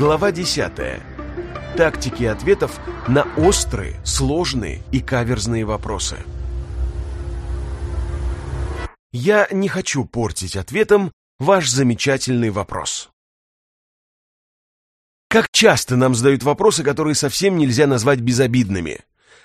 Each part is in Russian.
Глава 10. Тактики ответов на острые, сложные и каверзные вопросы. Я не хочу портить ответом ваш замечательный вопрос. Как часто нам задают вопросы, которые совсем нельзя назвать безобидными?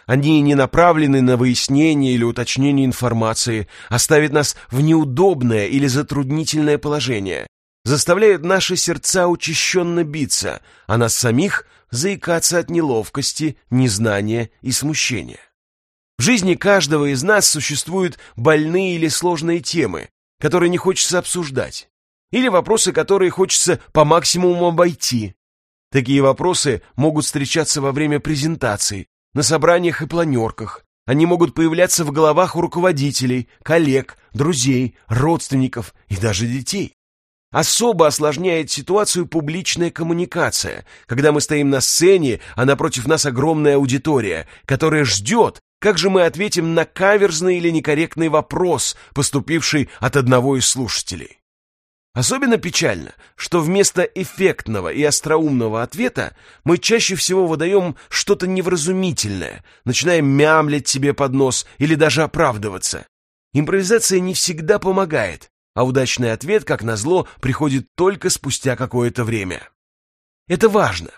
Они не направлены на выяснение или уточнение информации, а ставят нас в неудобное или затруднительное положение, заставляют наши сердца учащенно биться, а нас самих заикаться от неловкости, незнания и смущения. В жизни каждого из нас существуют больные или сложные темы, которые не хочется обсуждать, или вопросы, которые хочется по максимуму обойти. Такие вопросы могут встречаться во время презентаций, на собраниях и планерках. Они могут появляться в головах у руководителей, коллег, друзей, родственников и даже детей. Особо осложняет ситуацию публичная коммуникация, когда мы стоим на сцене, а напротив нас огромная аудитория, которая ждет, как же мы ответим на каверзный или некорректный вопрос, поступивший от одного из слушателей. Особенно печально, что вместо эффектного и остроумного ответа мы чаще всего выдаем что-то невразумительное, начинаем мямлить себе под нос или даже оправдываться. Импровизация не всегда помогает, а удачный ответ, как назло, приходит только спустя какое-то время. Это важно.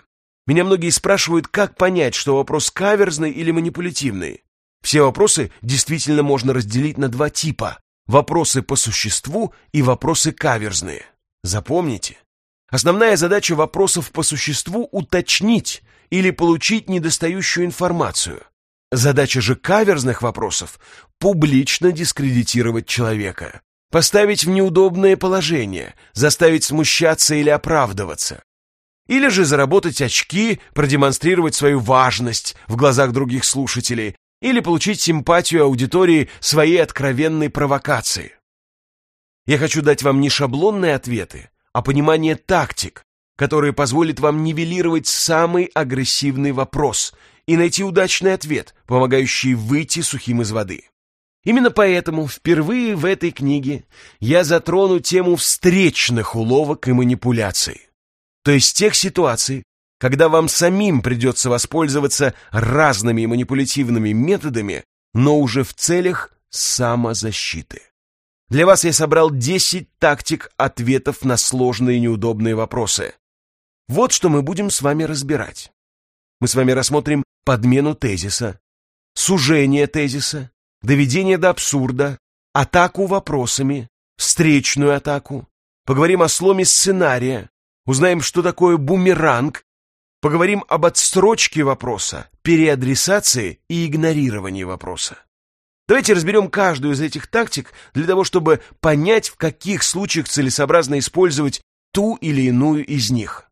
Меня многие спрашивают, как понять, что вопрос каверзный или манипулятивный. Все вопросы действительно можно разделить на два типа. Вопросы по существу и вопросы каверзные. Запомните. Основная задача вопросов по существу – уточнить или получить недостающую информацию. Задача же каверзных вопросов – публично дискредитировать человека поставить в неудобное положение, заставить смущаться или оправдываться. Или же заработать очки, продемонстрировать свою важность в глазах других слушателей, или получить симпатию аудитории своей откровенной провокации. Я хочу дать вам не шаблонные ответы, а понимание тактик, которые позволят вам нивелировать самый агрессивный вопрос и найти удачный ответ, помогающий выйти сухим из воды. Именно поэтому впервые в этой книге я затрону тему встречных уловок и манипуляций. То есть тех ситуаций, когда вам самим придется воспользоваться разными манипулятивными методами, но уже в целях самозащиты. Для вас я собрал 10 тактик ответов на сложные и неудобные вопросы. Вот что мы будем с вами разбирать. Мы с вами рассмотрим подмену тезиса, сужение тезиса, доведение до абсурда, атаку вопросами, встречную атаку. Поговорим о сломе сценария, узнаем, что такое бумеранг, поговорим об отстрочке вопроса, переадресации и игнорировании вопроса. Давайте разберем каждую из этих тактик для того, чтобы понять, в каких случаях целесообразно использовать ту или иную из них.